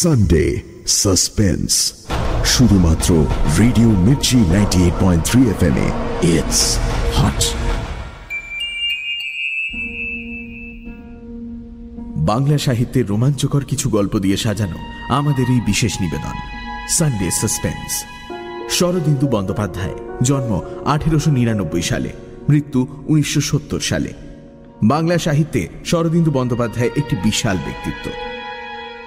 Sunday suspense শুধুমাত্র radio Mirchi ninety eight point three F M it's hot Bangla সাহিত্যের রোমাঞ্চকর কিছু গল্প দিয়ে সাজানো আমাদের এই বিশেষ নিবেদন সানডে সাসপেন্স শরদিন্দু বন্দ্যোপাধ্যায়, জন্ম আঠেরোশো নিরানব্বই সালে, মৃত্যু উনিশশো সত্তর সালে। বাংলা সাহিত্যে শরদিন্দু বন্দ্যোপাধ্যায় একটি বিশাল ব্যক্তিত্ব।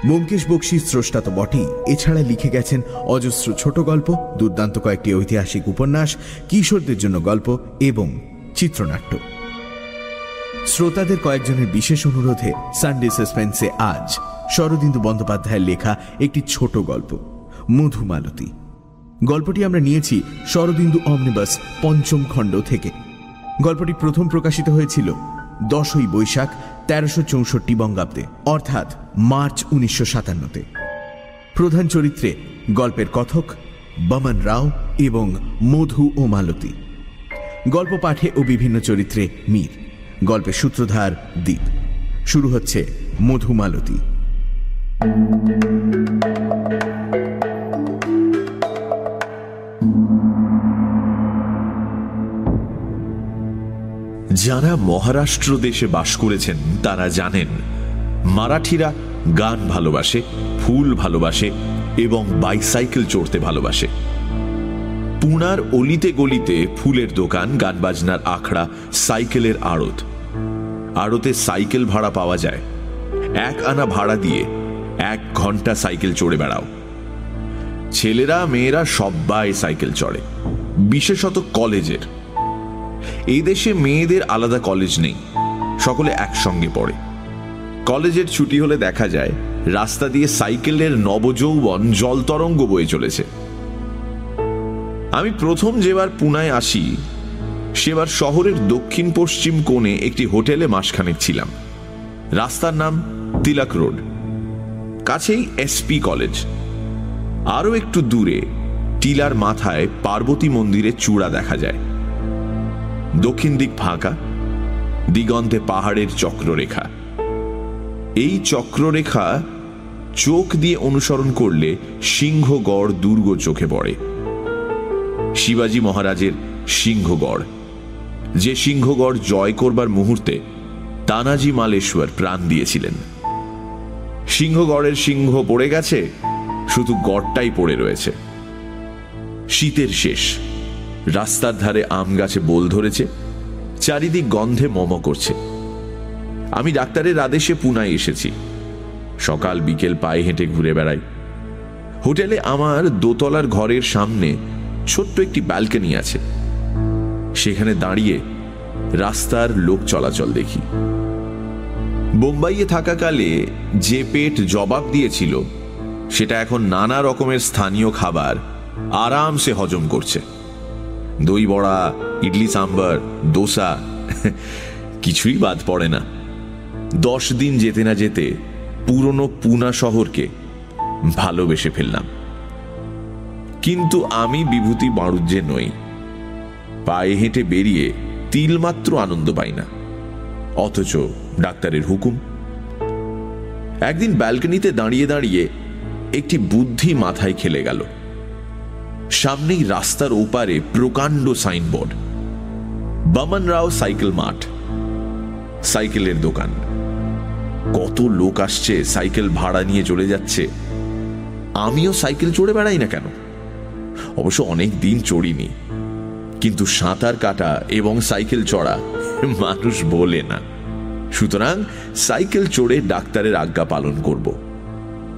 ব্যোমকেশ বক্সির স্রষ্টা তো বটেই। এছাড়া লিখে গেছেন অজস্র ছোট গল্প, দুর্দান্ত কয়েকটি ঐতিহাসিক উপন্যাস, কিশোরদের জন্য গল্প এবং চিত্রনাট্য। শ্রোতাদের কয়েকজনের বিশেষ অনুরোধে সানডে সাসপেন্সে আজ শরদিন্দু বন্দ্যোপাধ্যায়ের লেখা একটি ছোট গল্প মধুমালতী গল্পটি আমরা নিয়েছি শরদিন্দু অমনিবাস পঞ্চম খণ্ড থেকে। গল্পটি প্রথম প্রকাশিত হয়েছিল দশই বৈশাখ তেরোশো চৌষট্টি বঙ্গাব্দে, অর্থাৎ মার্চ উনিশশো সাতান্নতে। প্রধান চরিত্রে গল্পের কথক বমন রাও এবং মধু ও মালতী। গল্প পাঠে ও বিভিন্ন চরিত্রে মীর, গল্পের সূত্রধার দ্বীপ শুরু হচ্ছে মধুমালতী যারা মহারাষ্ট্র দেশে বাস করেছেন, তারা জানেন, মারাঠিরা গান ভালোবাসে, ফুল ভালোবাসে এবং বাইসাইকেল চড়তে ভালোবাসে। পুনার অলিতে গলিতে ফুলের দোকান গান বাজনার আখড়া, সাইকেলের আড়ত। আড়তে সাইকেল ভাড়া পাওয়া যায়। এক আনা ভাড়া দিয়ে এক ঘণ্টা সাইকেল চড়ে বেড়াও। ছেলেরা, মেয়েরা সবাই সাইকেল চড়ে, বিশেষত কলেজের। এই দেশে মেয়েদের আলাদা কলেজ নেই। সকলে একসঙ্গে পড়ে। কলেজের ছুটি হলে দেখা যায়, রাস্তা দিয়ে সাইকেলের নবযৌবন জলতরঙ্গ বয়ে চলেছে। আমি প্রথম যেবার পুনায় আসি, সেবার শহরের দক্ষিণ পশ্চিম কোণে একটি হোটেলে মাসখানেক ছিলাম। রাস্তার নাম তিলাক রোড। কাছেই এসপি কলেজ। আরও একটু দূরে, টিলার মাথায় পার্বতী মন্দিরের চূড়া দেখা যায়। দক্ষিণ দিক ফাঁকা, দিগন্তে পাহাড়ের চক্ররেখা। এই চক্ররেখা চোখ দিয়ে অনুসরণ করলে সিংহগড় দুর্গ চোখে পড়ে। শিবাজি মহারাজের সিংহগড়, যে সিংহগড় জয় করবার মুহূর্তে তানাজি মালেশ্বর প্রাণ দিয়েছিলেন। সিংহগড়ের সিংহ পড়ে গেছে, শুধু গড়টাই পড়ে রয়েছে। শীতের শেষ। রাস্তার ধারে আম গাছে বোল ধরেছে, চারিদিক গন্ধে মম করছে। আমি ডাক্তারের আদেশে পুনায় এসেছি। সকাল বিকেল পায়ে হেঁটে ঘুরে বেড়াই। হোটেলে আমার দোতলার ঘরের সামনে ছোট্ট একটি ব্যালকনি আছে। সেখানে দাঁড়িয়ে রাস্তার লোক চলাচল দেখি। বোম্বাইয়ে থাকাকালে যে পেট জবাব দিয়েছিল, সেটা এখন নানা রকমের স্থানীয় খাবার আরামসে হজম করছে। দই বড়া, ইডলি সাম্বার, দোসা। কিছুই বাদ পড়ে না। দশ দিন যেতে না যেতে পুরনো পুনা শহরকে ভালোবেসে ফেললাম। কিন্তু আমি বিভূতি বাণুজ্যে নই। পায়ে হেঁটে বেরিয়ে তিলমাত্র আনন্দ পাই না। অথচ ডাক্তারের হুকুম। একদিন ব্যালকনিতে দাঁড়িয়ে দাঁড়িয়ে একটি বুদ্ধি মাথায় খেলে গেল। সামনেই রাস্তার ওপারে প্রকাণ্ড সাইনবোর্ড। বমন রাও সাইকেল মাঠ, সাইকেলের দোকান। কত লোক আসছে, সাইকেল ভাড়া নিয়ে চলে যাচ্ছে। আমিও সাইকেল চড়ে বেড়াই না কেন? অবশ্য অনেক দিন চড়িনি। কিন্তু সাঁতার কাটা এবং সাইকেল চড়া মানুষ বলে না। সুতরাং সাইকেল চড়ে ডাক্তারের আজ্ঞা পালন করব।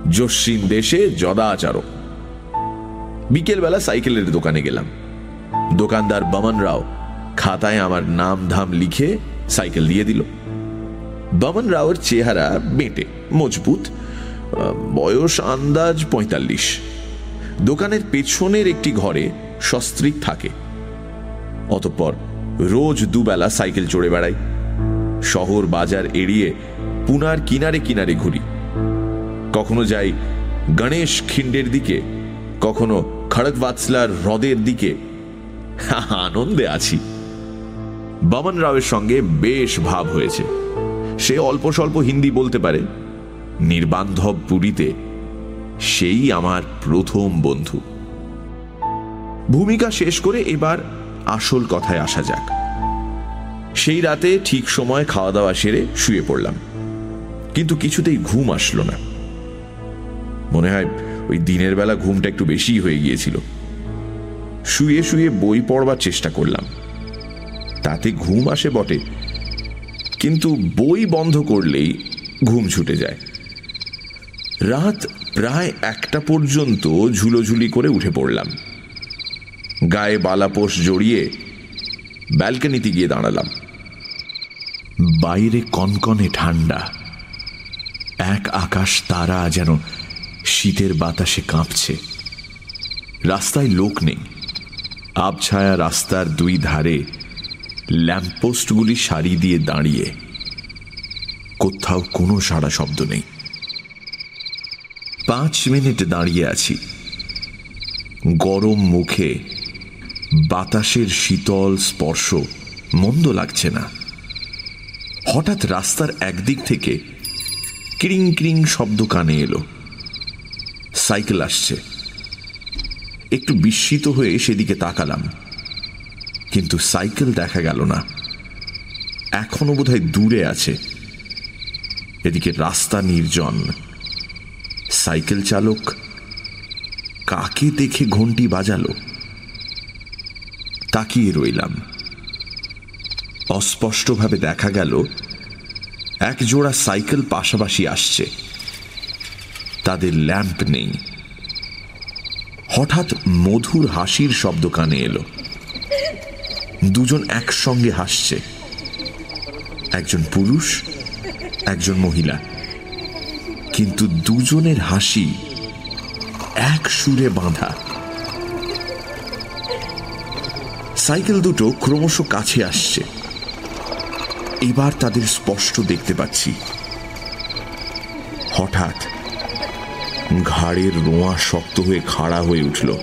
জস্বিন দেশে যদাচারক বিকেলবেলা সাইকেলের দোকানে গেলাম। দোকানদার বমন রাও খাতায় আমার নাম ধাম লিখে সাইকেল দিয়ে দিল। বমন রাওয়ের চেহারা বেঁটে, মজবুত বয়স আন্দাজ পঁয়তাল্লিশ। দোকানের পেছনের একটি ঘরে সস্ত্রিক থাকে। অতঃপর রোজ দুবেলা সাইকেল চড়ে বেড়াই। শহর বাজার এড়িয়ে পুনার কিনারে কিনারে ঘুরি। কখনো যাই গণেশ খিন্ডের দিকে, কখনো খড়গবাতসলার হ্রদের দিকে। আনন্দে আছি। বমন রাওয়ের সঙ্গে বেশ ভাব হয়েছে। সে অল্প স্বল্প হিন্দি বলতে পারে। নির্বান্ধব পুরীতে সেই আমার প্রথম বন্ধু। ভূমিকা শেষ করে এবার আসল কথায় আসা যাক। সেই রাতে ঠিক সময় খাওয়া দাওয়া সেরে শুয়ে পড়লাম। কিন্তু কিছুতেই ঘুম আসলো না। মনে হয় ওই দিনের বেলা ঘুমটা একটু বেশি হয়ে গিয়েছিল। শুয়ে শুয়ে বই পড়বার চেষ্টা করলাম। তাতে ঘুম আসে বটে। কিন্তু বই বন্ধ করলেই ঘুম ছুটে যায়। রাত প্রায় একটা পর্যন্ত ঝুলোঝুলি করে উঠে পড়লাম। গায়ে বালাপোষ জড়িয়ে ব্যালকনিতে গিয়ে দাঁড়ালাম। বাইরে কনকনে ঠান্ডা। এক আকাশ তারা যেন শীতের বাতাসে কাঁপছে। রাস্তায় লোক নেই। আবছায়া রাস্তার দুই ধারে ল্যাম্পপোস্টগুলি সারি দিয়ে দাঁড়িয়ে। কোথাও কোনো সাড়া শব্দ নেই। পাঁচ মিনিট দাঁড়িয়ে আছি। গরম মুখে বাতাসের শীতল স্পর্শ মন্দ লাগছে না। হঠাৎ রাস্তার একদিক থেকে ক্রিং ক্রিং শব্দ কানে এলো। সাইকেল আসছে। একটু বিস্মিত হয়ে সেদিকে তাকালাম। কিন্তু সাইকেল দেখা গেল না। এখনও বোধহয় দূরে আছে। এদিকে রাস্তা নির্জন। সাইকেল চালক কাকে দেখে ঘন্টি বাজালো? তাকিয়ে রইলাম। অস্পষ্টভাবে দেখা গেল, এক জোড়া সাইকেল পাশাপাশি আসছে। তাদের ল্যাম্প নেই। হঠাৎ মধুর হাসির শব্দ কানে এলো। দুজন একসঙ্গে হাসছে। একজন পুরুষ, একজন মহিলা। কিন্তু দুজনের হাসি এক সুরে বাঁধা। সাইকেল দুটো ক্রমশ কাছে আসছে। এবার তাদের স্পষ্ট দেখতে পাচ্ছি। হঠাৎ ঘাড়ের রোঁয়া শক্ত হয়ে খাড়া হয়ে উঠল।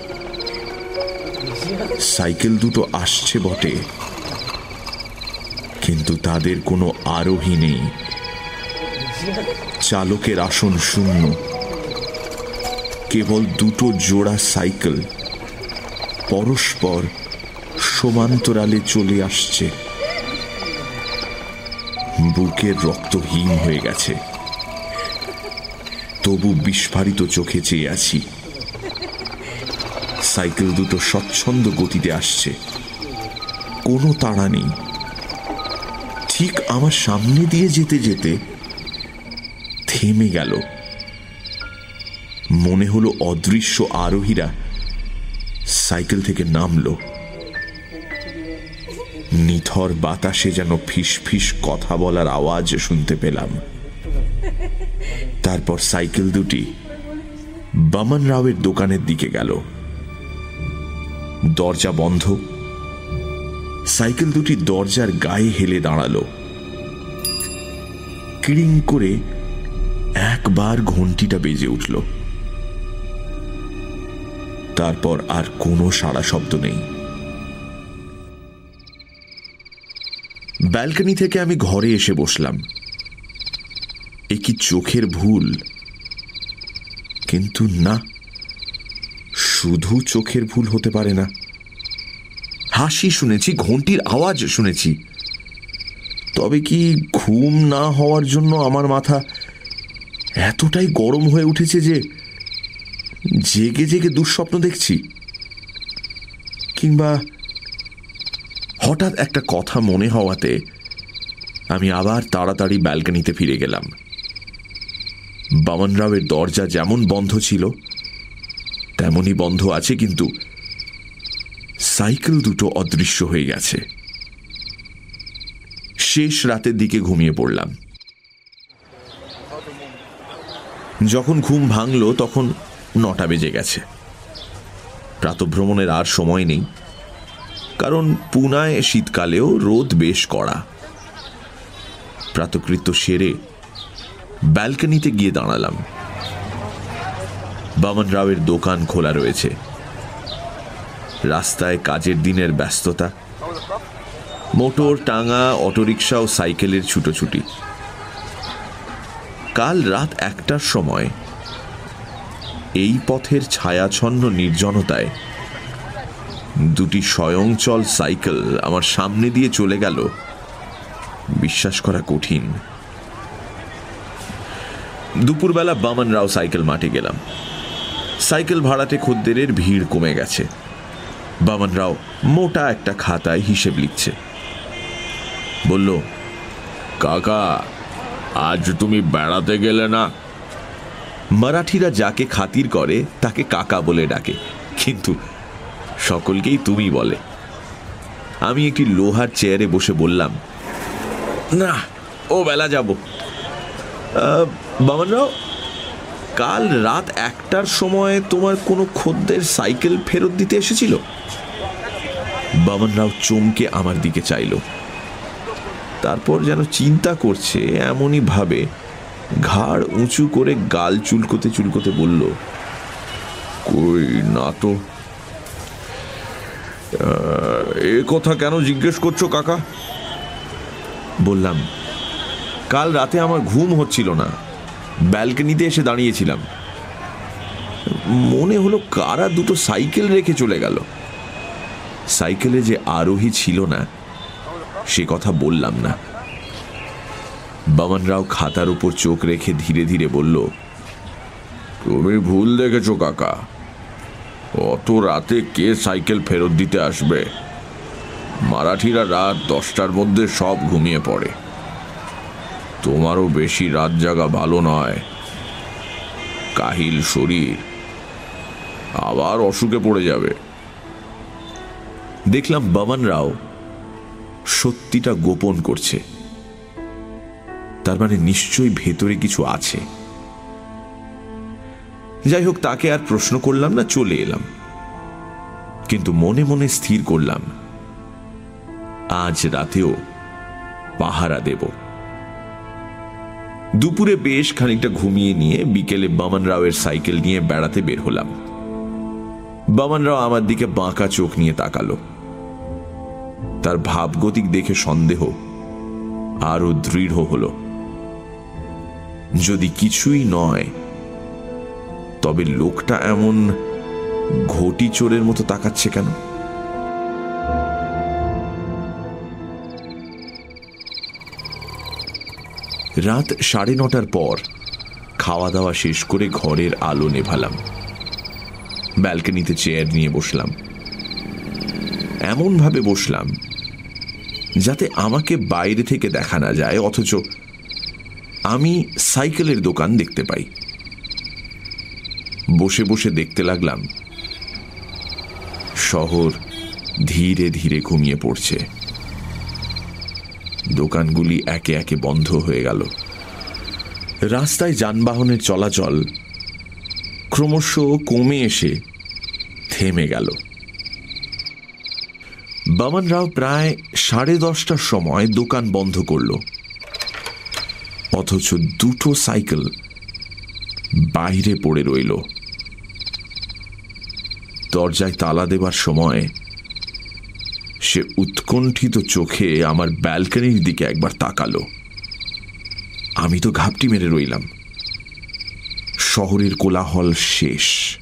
সাইকেল দুটো আসছে বটে। কিন্তু তাদের কোনো আরোহী নেই। চালকের আসন শূন্য। কেবল দুটো জোড়া সাইকেল। পরস্পর সমান্তরালে চলে আসছে। বুকের রক্ত হিম হয়ে গেছে। তবু বিস্ফারিত চোখে চেয়ে আছি। সাইকেল দুটো স্বচ্ছন্দ গতিতে আসছে। কোনো তাড়া নেই। ঠিক আমার সামনে দিয়ে যেতে যেতে থেমে গেল। মনে হলো অদৃশ্য আরোহীরা সাইকেল থেকে নামলো। নিথর বাতাসে যেন ফিস ফিস কথা বলার আওয়াজ শুনতে পেলাম। তারপর সাইকেল দুটি বামন রাওয়ের দোকানের দিকে গেল। দরজা বন্ধ। সাইকেল দুটি দরজার গায়ে হেলে দাঁড়াল। কিড়িং করে একবার ঘন্টিটা বেজে উঠল। তারপর আর কোনো সাড়া শব্দ নেই। ব্যালকনি থেকে আমি ঘরে এসে বসলাম। এ কি চোখের ভুল? কিন্তু না, শুধু চোখের ভুল হতে পারে না। হাসি শুনেছি ঘন্টির আওয়াজ শুনেছি। তবে কি ঘুম না হওয়ার জন্য আমার মাথা এতটাই গরম হয়ে উঠেছে যে জেগে জেগে দুঃস্বপ্ন দেখছি? কিংবা হঠাৎ একটা কথা মনে হওয়াতে আমি আবার তাড়াতাড়ি ব্যালকনিতে ফিরে গেলাম। বামন রাওয়ের দরজা যেমন বন্ধ ছিল, তেমনই বন্ধ আছে কিন্তু সাইকেল দুটো অদৃশ্য হয়ে গেছে। শেষ রাতের দিকে ঘুমিয়ে পড়লাম। যখন ঘুম ভাঙল তখন নটা বেজে গেছে। প্রাতভ্রমণের আর সময় নেই, কারণ পুনায় শীতকালেও রোদ বেশ কড়া। প্রাতকৃত্য সেরে ব্যালকনিতে গিয়ে দাঁড়ালাম। বামন রাওয়ের দোকান খোলা রয়েছে। রাস্তায় কাজের দিনের ব্যস্ততা। মোটর টাঙা অটোরিকশা ও সাইকেলের ছুটোছুটি। কাল রাত একটার সময় এই পথের ছায়াছন্ন নির্জনতায় দুটি স্বয়ংচল সাইকেল আমার সামনে দিয়ে চলে গেল। বিশ্বাস করা কঠিন। দুপুরবেলা বামন রাও সাইকেল মাঠে গেলাম। সাইকেল ভাড়াটে খদ্দেরের ভিড় কমে গেছে। বামন রাও মোটা একটা খাতায় হিসেব লিখছে। বলল, কাকা, আজ তুমি বেড়াতে গেলে না? মারাঠিরা যাকে খাতির করে, তাকে কাকা বলে ডাকে। কিন্তু সকলকেই তুমি বলে। আমি একটি লোহার চেয়ারে বসে বললাম, না, ও বেলা যাব। বামনরাও কাল রাত একটার সময় তোমার কোনো খদ্দের সাইকেল ফেরত দিতে এসেছিল? বামনরাও চমকে আমার দিকে চাইল। তারপর যেন চিন্তা করছে, এমনই ভাবে ঘাড় উঁচু করে গাল চুলকোতে চুলকোতে বলল, কই না তো। এ কথা কেন জিজ্ঞেস করছ কাকা? বললাম, কাল রাতে আমার ঘুম হচ্ছিল না। ব্যালকনিতে এসে দাঁড়িয়েছিলাম। মনে হলো কারা দুটো সাইকেল রেখে চলে গেল। সাইকেলে যে আরোহী ছিল না, সে কথা বললাম না। বামন রাও খাতার উপর চোখ রেখে ধীরে ধীরে বলল, তুমি ভুল দেখেছ কাকা। অত রাতে কে সাইকেল ফেরত দিতে আসবে? মারাঠিরা রাত দশটার মধ্যে সব ঘুমিয়ে পড়ে। তোমারও বেশি রাত জাগা ভালো নয়। কাহিল শরীর আবার অসুখে পড়ে যাবে। দেখলাম বামন রাও সত্যিটা গোপন করছে। তার মানে নিশ্চয়ই ভেতরে কিছু আছে। যাই হোক, তাকে আর প্রশ্ন করলাম না, চলে এলাম। কিন্তু মনে মনে স্থির করলাম, আজ রাতেও পাহারা দেব। দুপুরে বেশ খানিকটা ঘুমিয়ে নিয়ে বিকেলে বামন রাওয়ের সাইকেল নিয়ে বেড়াতে বের হলাম। বামন রাও আমার দিকে বাঁকা চোখ নিয়ে তাকালো। তার ভাবগতিক দেখে সন্দেহ আরও দৃঢ় হল। যদি কিছুই নয়, তবে লোকটা এমন ঘটি চোরের মতো তাকাচ্ছে কেন? রাত সাড়ে নটার পর খাওয়া দাওয়া শেষ করে ঘরের আলো নেভালাম। ব্যালকনিতে চেয়ার নিয়ে বসলাম। এমনভাবে বসলাম যাতে আমাকে বাইরে থেকে দেখা না যায়, অথচ আমি সাইকেলের দোকান দেখতে পাই। বসে বসে দেখতে লাগলাম, শহর ধীরে ধীরে ঘুমিয়ে পড়ছে। দোকানগুলি একে একে বন্ধ হয়ে গেল। রাস্তায় যানবাহনের চলাচল ক্রমশ কমে এসে থেমে গেল। বামন রাও প্রায় সাড়ে দশটার সময় দোকান বন্ধ করল। অথচ দুটো সাইকেল বাইরে পড়ে রইল। দরজায় তালা দেবার সময় সে উৎকণ্ঠিত চোখে আমার ব্যালকনির দিকে একবার তাকালো। আমি তো ঘাপটি মেরে রইলাম। শহরের কোলাহল শেষ।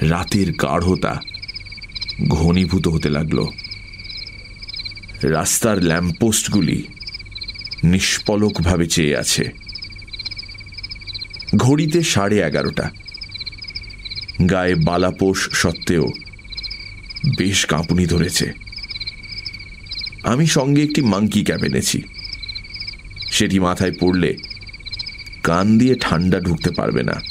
রাতের গাঢ়তা ঘনীভূত হতে লাগল। রাস্তার ল্যাম্পপোস্টগুলি নিষ্পলকভাবে চেয়ে আছে। ঘড়িতে সাড়ে এগারোটা। গায়ে বালাপোষ সত্ত্বেও বেশ কাঁপুনি ধরেছে। আমি সঙ্গে একটি মাংকি ক্যাপ এনেছি। সেটি মাথায় পড়লে কান দিয়ে ঠান্ডা ঢুকতে পারবে না।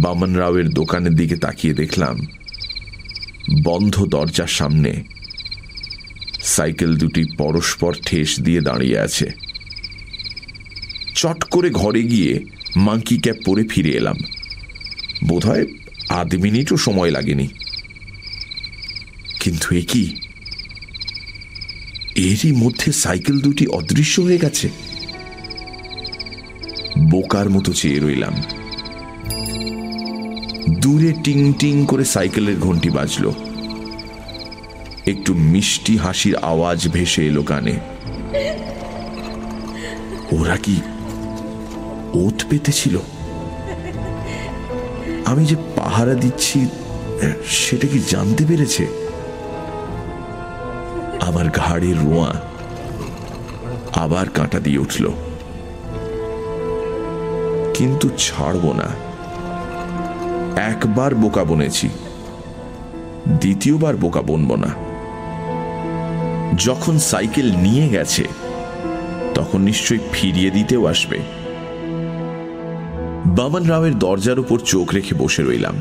বামন রাওয়ের দোকানের দিকে তাকিয়ে দেখলাম বন্ধ দরজার সামনে সাইকেল দুটি পরস্পর ঠেস দিয়ে দাঁড়িয়ে আছে। চট করে ঘরে গিয়ে মাংকি ক্যাপ পরে ফিরে এলাম। বোধহয় আধ মিনিটও সময় লাগেনি। কিন্তু এ কি? এরই মধ্যে সাইকেল দুটি অদৃশ্য হয়ে গেছে। বোকার মতো চেয়ে রইলাম। দূরে টিং টিং করে সাইকেলের ঘন্টি বাজল। একটু মিষ্টি হাসির আওয়াজ ভেসে এলো কানে। ওরা কি ওত পেতেছিল? আমি যে পাহারা দিচ্ছি, সেটা কি জানতে পেরেছে? আমার ঘাড়ের রোয়া আবার কাঁটা দিয়ে উঠল। কিন্তু ছাড়ব না। একবার বোকা বনেছি, দ্বিতীয়বার বোকা বনব না। যখন সাইকেল নিয়ে গেছে, তখন নিশ্চয়ই ফিরিয়ে দিতেও আসবে। বামন রাওয়ের দরজার উপর চোখ রেখে বসে রইলাম।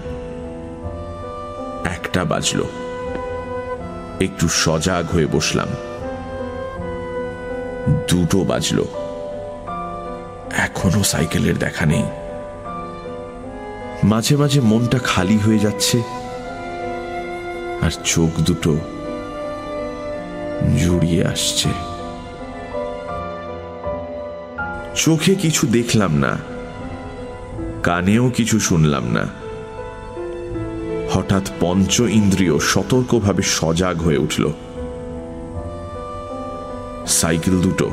একটা বাজল। একটু সজাগ হয়ে বসলাম। দুটো বাজল। এখনও সাইকেলের দেখা নেই। মাঝে মাঝে মনটা খালি হয়ে যাচ্ছে। আর চোখ দুটো জুড়িয়ে আসছে। চোখে কিছু দেখলাম না। কানেও কিছু শুনলাম না। হঠাৎ পঞ্চ ইন্দ্রিয় সতর্কভাবে সজাগ হয়ে উঠল। সাইকেল দুটো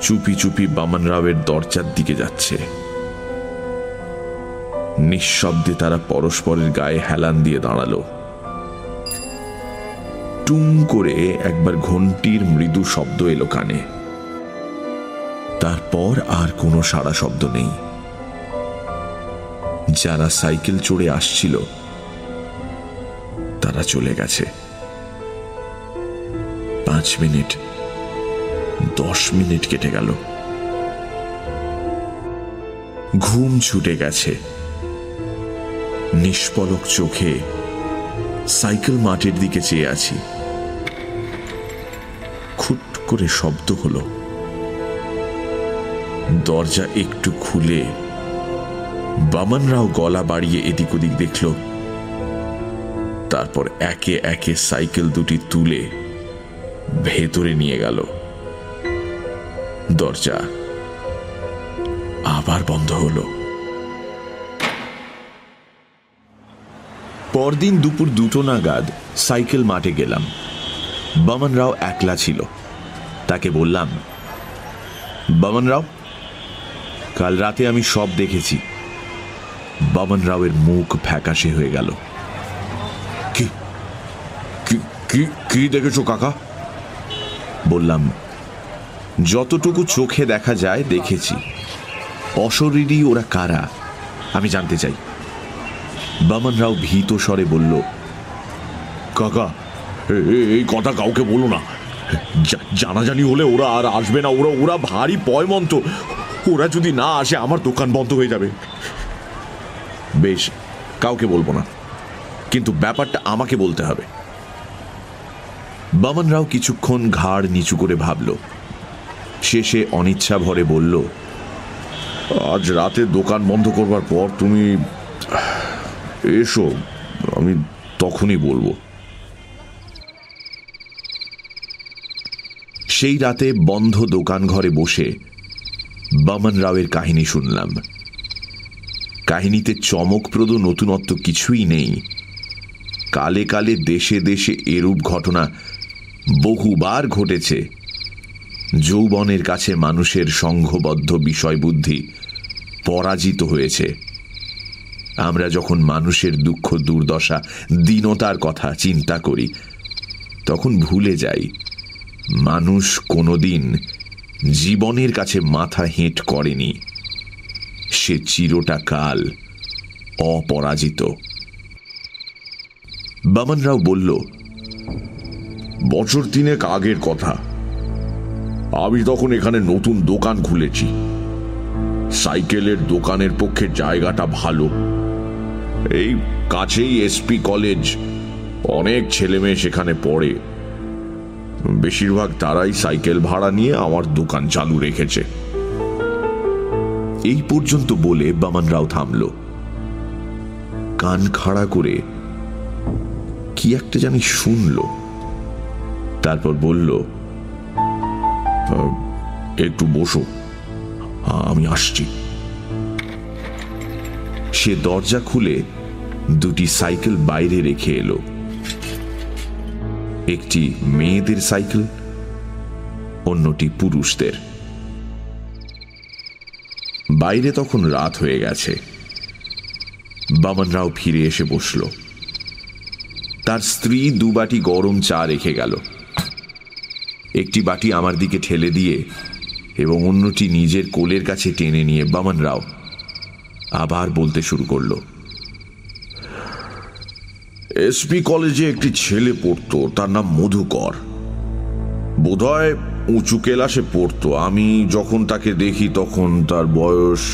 চুপি চুপি বামন রাওয়ের দরজার দিকে যাচ্ছে। নিঃশব্দে তারা পরস্পরের গায়ে হেলান দিয়ে দাঁড়াল। টুং করে একবার ঘন্টির মৃদু শব্দ এলো কানে। তারপর আর কোনো সাড়া শব্দ নেই। যারা সাইকেল চড়ে আসছিল তারা চলে গেছে। পাঁচ মিনিট, দশ মিনিট কেটে গেল। ঘুম ছুটে গেছে। নিষ্পলক চোখে সাইকেল মাঠের দিকে চেয়ে আছি। খুট করে শব্দ হলো। দরজা একটু খুলে বামনরাও গলা বাড়িয়ে এদিক ওদিক দেখল। তারপর একে একে সাইকেল দুটি তুলে ভেতরে নিয়ে গেল। দরজা আবার বন্ধ হলো। পরদিন দুপুর দুটো নাগাদ সাইকেল মাঠে গেলাম। বামন রাও একলা ছিল। তাকে বললাম বামন রাও কাল রাতে আমি সব দেখেছি। বামন রাওয়ের মুখ ফ্যাকাশে হয়ে গেল। কি কি দেখেছ, কাকা? বললাম, যতটুকু চোখে দেখা যায়, দেখেছি। অশরীরই ওরা কারা, আমি জানতে চাই। বামন রাও ভীত স্বরে বলল, কাকা এই কথা কাউকে বলো না। জানাজানি হলে ওরা আর আসবে না, ওরা ওরা ভারী পয়মন্ত। ওরা যদি না আসে, আমার দোকান বন্ধ হয়ে যাবে। বেশ, কাউকে বলব না। কিন্তু ব্যাপারটা আমাকে বলতে হবে। বামন রাও কিছুক্ষণ ঘাড় নিচু করে ভাবল। শেষে অনিচ্ছা ভরে বলল, আজ রাতে দোকান বন্ধ করবার পর তুমি এসো, আমি তখনই বলব। সেই রাতে বন্ধ দোকান ঘরে বসে বামন রাওয়ের কাহিনী শুনলাম। কাহিনীতে চমকপ্রদ নতুনত্ব কিছুই নেই। কালে কালে দেশে দেশে এরূপ ঘটনা বহুবার ঘটেছে। যৌবনের কাছে মানুষের সংঘবদ্ধ বিষয় বুদ্ধি পরাজিত হয়েছে। আমরা যখন মানুষের দুঃখ, দুর্দশা, দীনতার কথা চিন্তা করি, তখন ভুলে যাই, মানুষ কোনোদিন জীবনের কাছে মাথা হেঁট করেনি। সে চিরটা কাল অপরাজিত। বামনরাও বলল বছর তিনেক আগের কথা। আমি তখন এখানে নতুন দোকান খুলেছি। সাইকেলের দোকানের পক্ষে জায়গাটা ভালো। এই কাছেই এসপি কলেজ। অনেক ছেলে মেয়ে সেখানে পড়ে। বেশিরভাগ তারাই সাইকেল ভাড়া নিয়ে আমার দোকান চালু রেখেছে। এই পর্যন্ত বলে বামন রাও থামল। কান খাড়া করে কি একটা জানি শুনল। তারপর বলল একটু বসো আমি আসছি। সে দরজা খুলে দুটি সাইকেল বাইরে রেখে এলো। একটি মেয়েদের সাইকেল, অন্যটি পুরুষদের। বাইরে তখন রাত হয়ে গেছে। বামন রাও ফিরে এসে বসল। তার স্ত্রী দু বাটি গরম চা রেখে গেল। একটি বাটি আমার দিকে ঠেলে দিয়ে এবং অন্যটি নিজের কোলের কাছে টেনে নিয়ে বামন রাও আবার বলতে শুরু করল, এসপি কলেজে একটি ছেলে পড়তো, তার নাম মধুকর। বোধহয় উঁচু কেলাসে পড়তো। আমি যখন তাকে দেখি তখন তার বয়স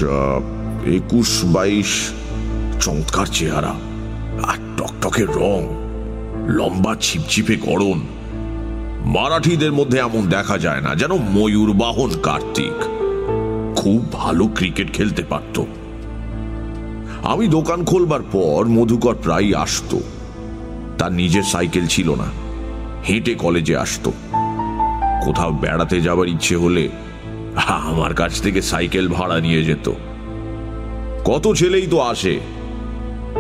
একুশ বাইশ। চমৎকার চেহারা। আর টকটকে রং, লম্বা ছিপছিপে গড়ন। মারাঠিদের মধ্যে এমন দেখা যায় না যেন ময়ূর বাহন কার্তিক। খুব ভালো ক্রিকেট খেলতে পারত। আমি দোকান খোলবার পর মধুকর প্রায় আসতো। তার নিজের সাইকেল ছিল না। হেঁটে কলেজে আসতো। কোথাও বেড়াতে যাবার ইচ্ছে হলে আমার কাছ থেকে সাইকেল ভাড়া নিয়ে যেত। কত ছেলেই তো আসে।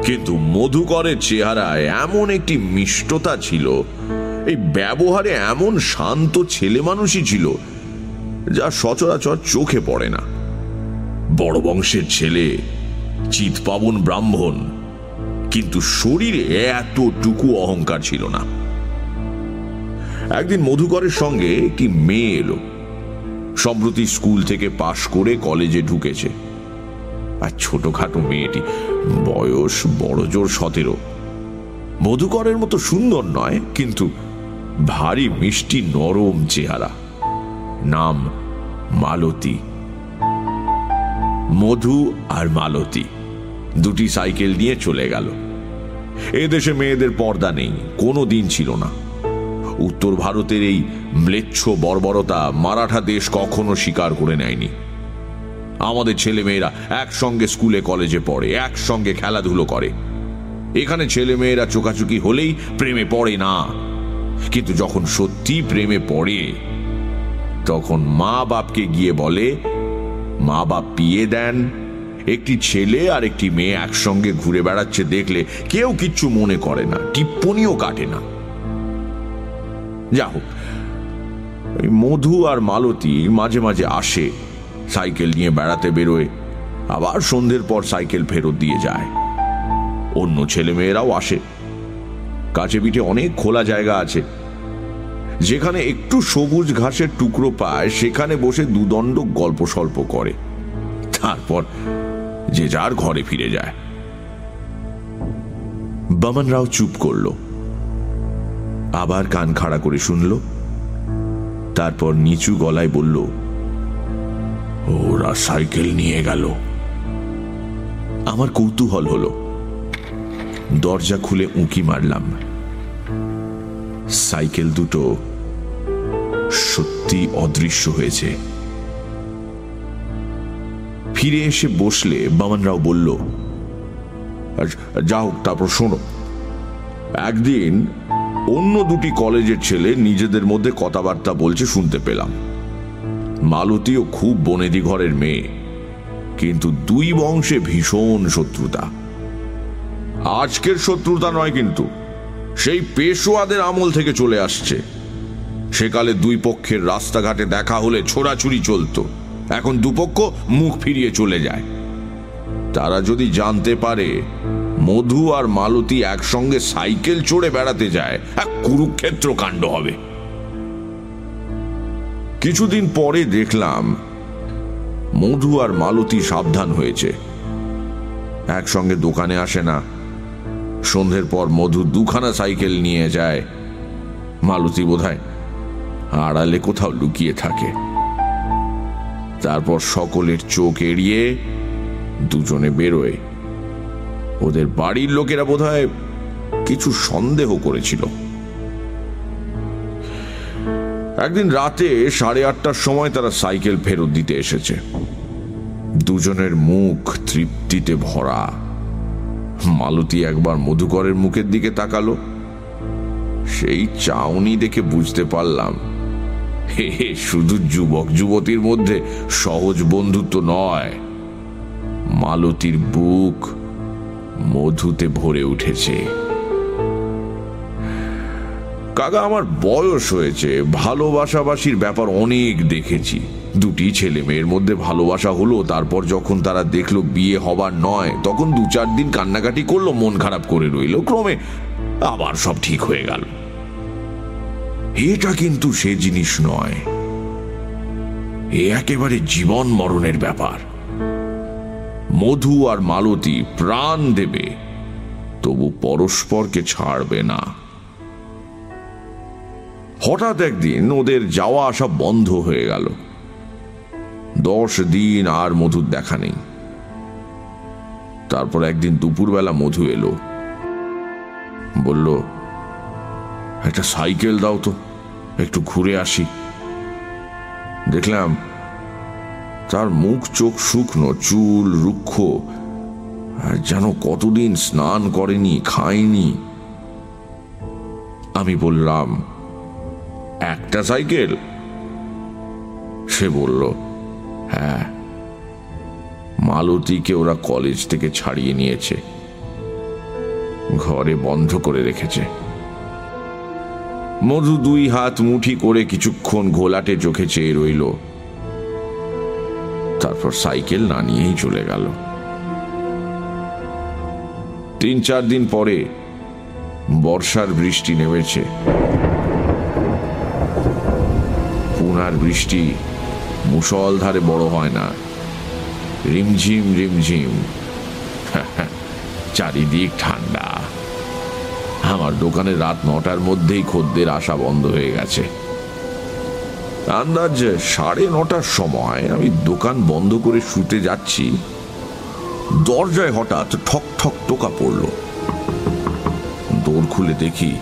কিন্তু মধুকরের চেহারায় এমন একটি মিষ্টতা ছিল এই ব্যবহারে এমন শান্ত ছেলে মানুষই ছিল, যা সচরাচর চোখে পড়ে না। বড় বংশের ছেলে চিৎপাবন ব্রাহ্মণ, কিন্তু শরীরে এতটুকু অহংকার ছিল না। একদিন মধুকরের সঙ্গে একটি মেয়ে এলো, সম্প্রতি স্কুল থেকে পাশ করে কলেজে ঢুকেছে। আর ছোটখাটো মেয়েটি, বয়স বড় জোর সতেরো। মধুকরের মতো সুন্দর নয়, কিন্তু ভারী মিষ্টি নরম চেহারা। নাম মালতী। মধু আর মালতী দুটি সাইকেল নিয়ে চলে গেল। এদেশে মেয়েদের পর্দা নেই কোনো দিন ছিল না। উত্তর ভারতের এই ম্লেচ্ছ বর্বরতা মারাঠা দেশ কখনো স্বীকার করে নেয়নি। আমাদের ছেলে মেয়েরা একসঙ্গে স্কুলে, কলেজে পড়ে, একসঙ্গে খেলাধুলো করে। এখানে ছেলে মেয়েরা চোকাচুকি হলেই প্রেমে পড়ে না। কিন্তু যখন সত্যি প্রেমে পড়ে, তখন মা বাপকে গিয়ে বলে, মা বাপ পিয়ে দেন। একটি ছেলে আর একটি মেয়ে একসঙ্গে ঘুরে বেড়াচ্ছে দেখলে কেউ কিচ্ছু মনে করে না টিপ্পনিও কাটে না। যা হোক মধু আর মালতী মাঝে মাঝে আসে, সাইকেল নিয়ে বেড়াতে বেরোয়, আবার সন্ধ্যের পর সাইকেল ফেরত দিয়ে যায়। অন্য ছেলে মেয়েরাও আসে। কাছে পিঠে অনেক খোলা জায়গা আছে। যেখানে একটু সবুজ ঘাসের টুকরো পায়, সেখানে বসে দুদণ্ড গল্প স্বল্প করে। তারপর যে যার ঘরে ফিরে যায়। বামন রাও চুপ করল। আবার কান খাড়া করে শুনল। তারপর নিচু গলায় বলল, ওরা সাইকেল নিয়ে গেল। আমার কৌতূহল হলো। দরজা খুলে উঁকি মারলাম। সাইকেল দুটো সত্যি অদৃশ্য হয়েছে। ফিরে এসে বসলে বামনরাও বলল যা হোক, তারপর শোনো। একদিন অন্য দুটি কলেজের ছেলে নিজেদের মধ্যে কথাবার্তা বলছে শুনতে পেলাম। মালতীও খুব বনেদি ঘরের মেয়ে, কিন্তু দুই বংশে ভীষণ শত্রুতা। আজকের শত্রুতা নয় কিন্তু। সেই পেশোয়াদের আমল থেকে চলে আসছে। সেকালে দুই পক্ষের রাস্তাঘাটে দেখা হলে ছোড়াছুরি চলতো। এখন দুপক্ষ মুখ ফিরিয়ে চলে যায়। তারা যদি জানতে পারে, মধু আর মালতী একসঙ্গে সাইকেল চড়ে বেড়াতে যায়, এক কুরুক্ষেত্র কাণ্ড হবে। কিছুদিন পরে দেখলাম, মধু আর মালতী সাবধান হয়েছে। একসঙ্গে দোকানে আসে না। সন্ধ্যের পর মধু দুখানা সাইকেল নিয়ে যায়। মালতী বোধ আড়ালে কোথাও লুকিয়ে থাকে। তারপর সকলের চোখ এড়িয়ে দুজনে বেরোয়। ওদের বাড়ির লোকেরা বোধ কিছু সন্দেহ করেছিল। একদিন রাতে সাড়ে আটটার সময় তারা সাইকেল ফেরত দিতে এসেছে। দুজনের মুখ তৃপ্তিতে ভরা। মালতী একবার মধুকরের মুখের দিকে তাকালো। সেই চাউনি দেখে বুঝতে পারলাম, হে হে, শুধু যুবক যুবতীর মধ্যে সহজ বন্ধুত্ব নয় মালতীর বুক মধুতে ভরে উঠেছে। কাকা, আমার বয়স হয়েছে, ভালোবাসাবাসির ব্যাপার অনেক দেখেছি। দুটি ছেলে মেয়ের মধ্যে ভালোবাসা হলো, তারপর যখন তারা দেখল বিয়ে হবার নয়, তখন দু চার দিন কান্নাকাটি করল, মন খারাপ করে রইল। ক্রমে আবার সব ঠিক হয়ে গেল। এটা কিন্তু সে জিনিস নয়। এ একেবারে জীবন মরণের ব্যাপার। মধু আর মালতী প্রাণ দেবে, তবু পরস্পরকে ছাড়বে না। হঠাৎ একদিন ওদের যাওয়া আসা বন্ধ হয়ে গেল। দশ দিন আর মধুর দেখা নেই। তারপর একদিন দুপুরবেলা মধু এলো। বলল, একটা সাইকেল দাও তো, একটু ঘুরে আসি। দেখলাম, তার মুখ, চোখ শুকনো, চুল রুক্ষ, আর যেন কতদিন স্নান করেনি, খায়নি। আমি বললাম, একটা সাইকেল? সে বলল হ্যাঁ মালতীকে ওরা কলেজ থেকে ছাড়িয়ে নিয়েছে, ঘরে বন্ধ করে রেখেছে। মধু দুই হাত মুঠি করে কিছুক্ষণ ঘোলাটে চোখে চেয়ে রইল। তারপর সাইকেল না নিয়েই চলে গেল। তিন চার দিন পরে বর্ষার বৃষ্টি নেমেছে। পুনার বৃষ্টি মুসলধারে বড় হয় না। রিমঝিম রিমঝিম। চারিদিক ঠান্ডা। আমার দোকানে রাত নটার মধ্যেই খদ্দের আসা বন্ধ হয়ে গেছে। আন্দাজ সাড়ে নটার সময় আমি দোকান বন্ধ করে শুতে যাচ্ছি। দরজায় হঠাৎ ঠক ঠক টোকা পড়ল। দৌড় খুলে দেখি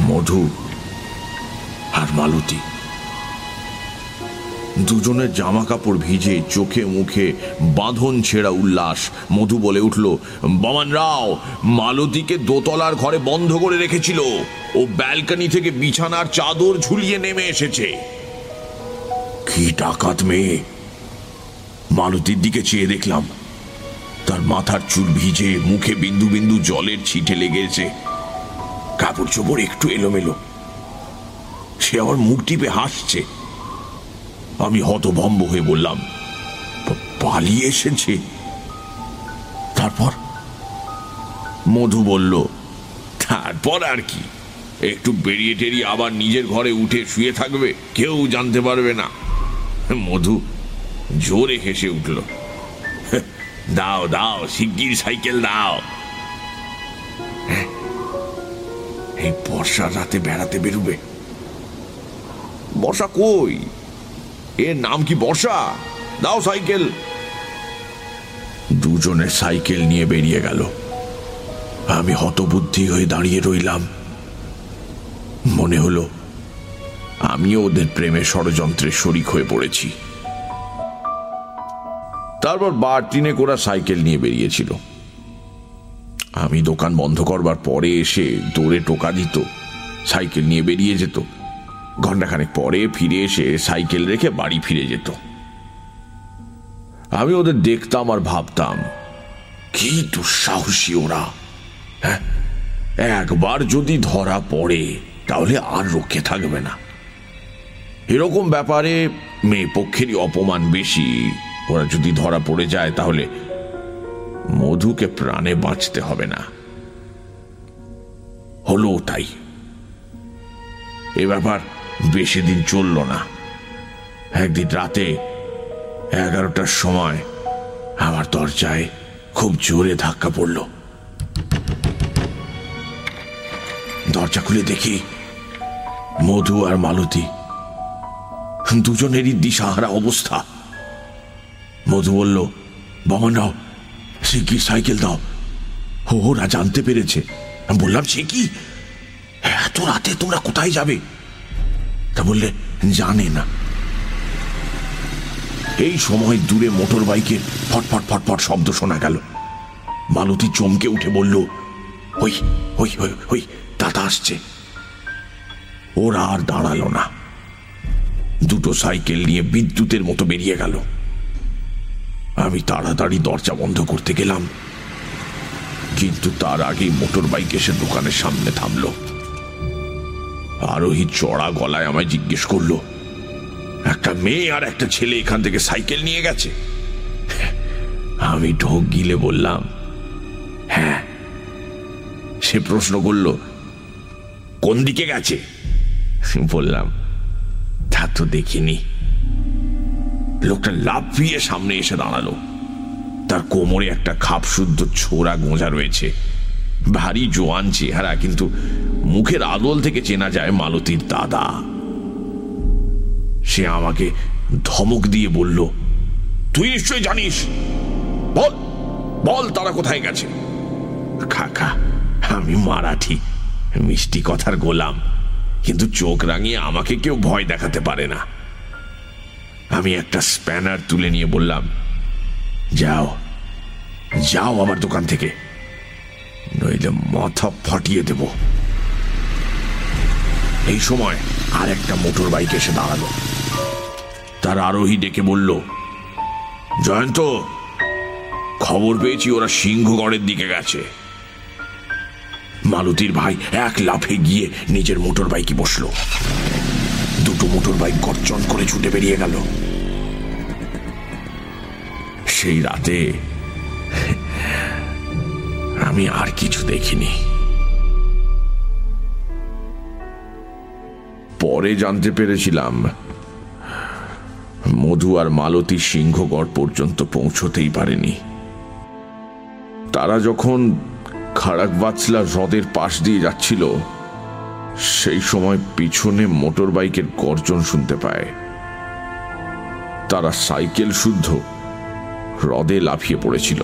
মধু আর মালতী। দুজনের জামা কাপড় ভিজে চোখে মুখে বাঁধন ছেঁড়া উল্লাস। মধু বলে উঠল, বামান রাও, মালতীকে দোতলার ঘরে বন্ধ করে রেখেছিল। ও ব্যালকনি থেকে বিছানার চাদর ঝুলিয়ে নেমে এসেছে। কি ডাকাত মেয়ে। মালতীর দিকে চেয়ে দেখলাম, তার মাথার চুল ভিজে মুখে বিন্দু বিন্দু জলের ছিটে লেগেছে। কাপড় চোপড় একটু এলোমেলো। সে আমার মুখ টিপে হাসছে। আমি হতভম্ব হয়ে বললাম পালিয়ে এসেছে। তারপর মধু বলল তারপর আর কি? একটু বেরিয়ে টেরিয়ে আবার নিজের ঘরে উঠে শুয়ে থাকবে কেউ জানতে পারবে না। মধু জোরে হেসে উঠল দাও দাও শিগগির সাইকেল দাও। হ্যাঁ, এই বর্ষার রাতে বেড়াতে বেরোবে? বর্ষা কই? এর নাম কি বর্ষা? দাও সাইকেল। দুজনে সাইকেল নিয়ে বেরিয়ে গেল। আমি হতবুদ্ধি হয়ে দাঁড়িয়ে রইলাম। মনে হলো, আমিও ওদের প্রেমের ষড়যন্ত্রের শরিক হয়ে পড়েছি। তারপর বার তিনে ওরা সাইকেল নিয়ে বেরিয়েছিল। আমি দোকান বন্ধ করবার পরে এসে দৌড়ে টোকা দিত, সাইকেল নিয়ে বেরিয়ে যেত। ঘন্টাখানেক পরে ফিরে এসে সাইকেল রেখে বাড়ি ফিরে যেত। আমি ওদের দেখতাম আর ভাবতাম, কি দুঃসাহসী ওরা। হ্যাঁ একবার যদি ধরা পড়ে, তাহলে আর রক্ষে থাকবে না। এরকম ব্যাপারে মেয়ে পক্ষেরই অপমান বেশি। ওরা যদি ধরা পড়ে যায়, তাহলে মধুকে প্রাণে বাঁচতে হবে না। হলো তাই। এ ব্যাপার বেশি দিন চলল না। একদিন রাতে এগারোটার সময় আমার দরজায় খুব জোরে ধাক্কা পড়ল। দরজা খুলে দেখি মধু আর মালতী দুজনেরই দিশাহারা অবস্থা। মধু বলল বমনরাও শিগগির সাইকেল দাও। ওরা জানতে পেরেছে। বললাম, সে কি? এত রাতে তোমরা কোথায় যাবে? তা বললে জানে না। এই সময় দূরে মোটর বাইকের ফটফট ফটফট শব্দ শোনা গেল। মালতী চমকে উঠে বলল, ওই ওই ওই দাদা আসছে। ওরা আর দাঁড়াল না। দুটো সাইকেল নিয়ে বিদ্যুতের মতো বেরিয়ে গেল। আমি তাড়াতাড়ি দরজা বন্ধ করতে গেলাম। কিন্তু তার আগেই মোটর বাইক এসে দোকানের সামনে থামলো। আরোহী চড়া গলায় আমায় জিজ্ঞেস করল, একটা মেয়ে আর একটা ছেলে এখান থেকে সাইকেল নিয়ে গেছে? আমি ঢোক গিলে বললাম হ্যাঁ। সে প্রশ্ন করল, কোন দিকে গেছে? বললাম, তা তো দেখিনি। লোকটা লাফিয়ে সামনে এসে দাঁড়াল। তার কোমরে একটা খাপ শুদ্ধ ছোড়া গোঁজা রয়েছে। ভারী জোয়ান চেহারা, কিন্তু মুখের আদল থেকে চেনা যায় মালতীর দাদা। সে আমাকে ধমক দিয়ে বলল, তুই নিশ্চয় জানিস? বল বল তারা কোথায় গেছে? কাকা, আমি মারাঠি, মিষ্টি কথার গোলাম, কিন্তু চোখ রাঙিয়ে আমাকে কেউ ভয় দেখাতে পারে না। আমি একটা স্প্যানার তুলে নিয়ে বললাম, যাও যাও আমার দোকান থেকে, নইলে মাথা ফাটিয়ে দেব। এই সময় আর একটা মোটর বাইক এসে দাঁড়াল। তার আরোহী ডেকে বলল, জয়ন্ত, খবর পেয়েছি ওরা সিংহগড়ের দিকে গেছে। মালতীর ভাই এক লাফে গিয়ে নিজের মোটর বাইকে বসল। দুটো মোটর বাইক গর্জন করে ছুটে বেরিয়ে গেল। সেই রাতে আমি আর কিছু দেখিনি। পরে জানতে পেরেছিলাম। মধু আর মালতী সিংহগড় পর্যন্ত পৌঁছতেই পারেনি। তারা যখন খাড়াকবাচলা হ্রদের পাশ দিয়ে যাচ্ছিল, সেই সময় পিছনে মোটর বাইকের গর্জন শুনতে পায়। তারা সাইকেল শুদ্ধ হ্রদে লাফিয়ে পড়েছিল।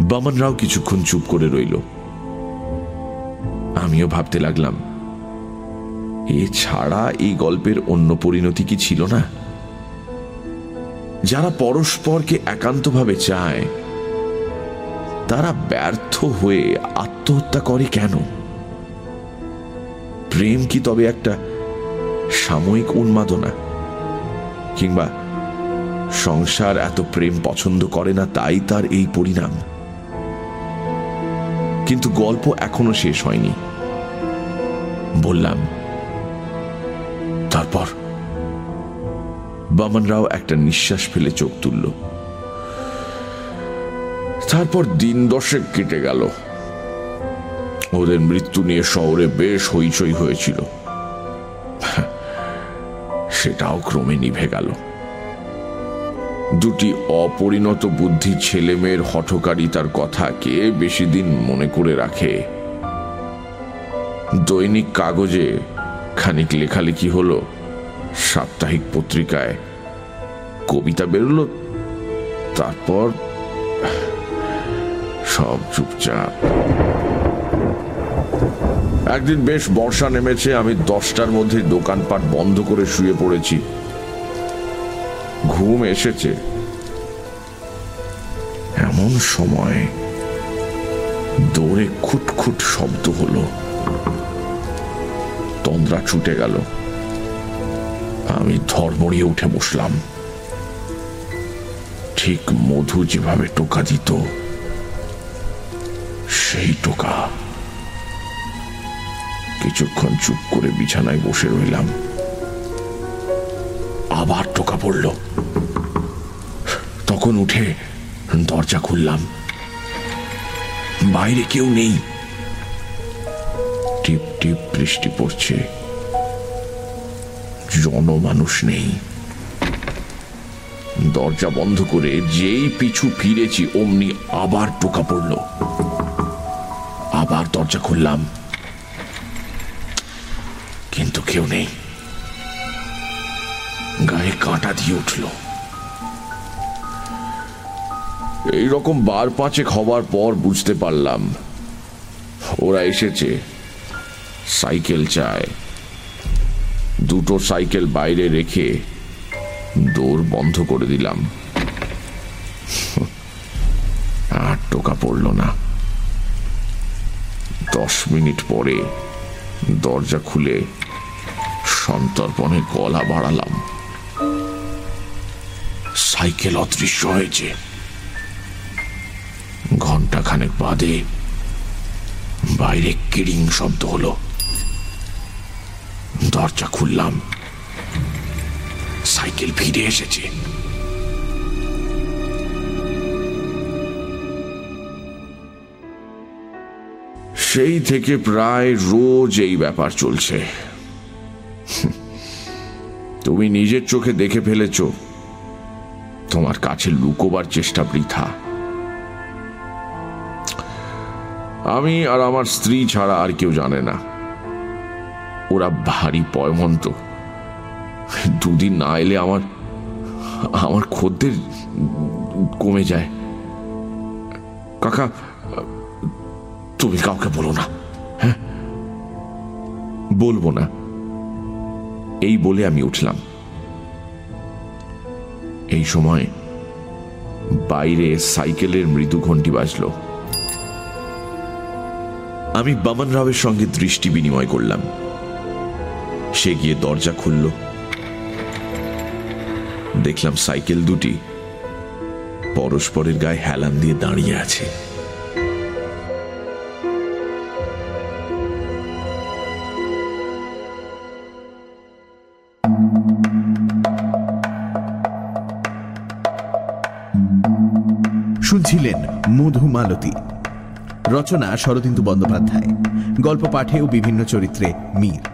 বামনরাও কিছুক্ষণ চুপ করে রইল। আমিও ভাবতে লাগলাম, এছাড়া এই গল্পের অন্য পরিণতি কি ছিল না? যারা পরস্পরকে একান্তভাবে চায়, তারা ব্যর্থ হয়ে আত্মহত্যা করে কেন? প্রেম কি তবে একটা সাময়িক উন্মাদনা? কিংবা সংসার এত প্রেম পছন্দ করে না, তাই তার এই পরিণাম? কিন্তু গল্প এখনও শেষ হয়নি। বললাম। তারপর বামনরাও একটা নিঃশ্বাস ফেলে চোখ তুলল। তারপর দিন দশেক কেটে গেল। ওদের মৃত্যু নিয়ে শহরে বেশ হইচই হয়েছিল। সেটাও ক্রমে নিভে গেল। দুটি অপরিণত বুদ্ধি ছেলে মেয়ের হঠকারিতার কথা কে বেশি দিন মনে করে রাখে? দৈনিক কাগজে খানিক লেখালেখি হলো। সাপ্তাহিক পত্রিকায় কবিতা বেরোলো, তারপর সব চুপচাপ। একদিন বেশ বর্ষা নেমেছে, আমি দশটার মধ্যে দোকানপাট বন্ধ করে শুয়ে পড়েছি। ঘুম এসেছে। এমন সময় দৌড়ে খুটখুট শব্দ হলো। তন্দ্রা ছুটে গেল। আমি ধর্মড়িয়ে উঠে বসলাম। ঠিক মধু যেভাবে টোকা দিত, সেই টোকা। কিছুক্ষণ চুপ করে বিছানায় বসে রইলাম। আবার টোকা পড়ল। তখন উঠে দরজা খুললাম। বাইরে কেউ নেই। টিপ টিপ বৃষ্টি পড়ছে। জনমানুষ নেই। দরজা বন্ধ করে যেই পিছু ফিরেছি, অমনি আবার টোকা পড়ল। আবার দরজা খুললাম। কিন্তু কেউ নেই। গায়ে কাঁটা দিয়ে উঠল। এই রকম বার পাঁচেক হবার পর বুঝতে পারলাম। ওরা এসেছে। সাইকেল চায়। দুটো সাইকেল বাইরে রেখে দৌড় বন্ধ করে দিলাম। আর টোকা পড়ল না। দশ মিনিট পরে দরজা খুলে সন্তর্পণে গলা বাড়ালাম সাইকেল অদৃশ্য হয়েছে। ঘণ্টা খানেক বাদে বাইরে কিরিং শব্দ হলো। দরজা খুললাম। সাইকেল ফিরে এসেছে। সেই থেকে প্রায় রোজ এই ব্যাপার চলছে। তুমি নিজের চোখে দেখে ফেলেছ। তোমার কাছে লুকোবার চেষ্টা বৃথা। আমি আর আমার স্ত্রী ছাড়া আর কেউ জানে না। ওরা ভারী পয়মন্ত। দুদিন না এলে আমার আমার খদ্দের কমে যায়। কাকা, তুমি কাউকে বলো না হ্যাঁ? বলব না। এই বলে আমি উঠলাম। এই সময় বাইরে সাইকেলের মৃদু ঘন্টি বাজলো। আমি বামন রাওয়ের সঙ্গে দৃষ্টি বিনিময় করলাম। সে গিয়ে দরজা খুলল। দেখলাম সাইকেল দুটি পরস্পরের গায়ে হেলান দিয়ে দাঁড়িয়ে আছে। শুনছিলেন মধুমালতী। রচনা শরদিন্দু বন্দ্যোপাধ্যায়। গল্প পাঠে ও বিভিন্ন চরিত্রে মীর।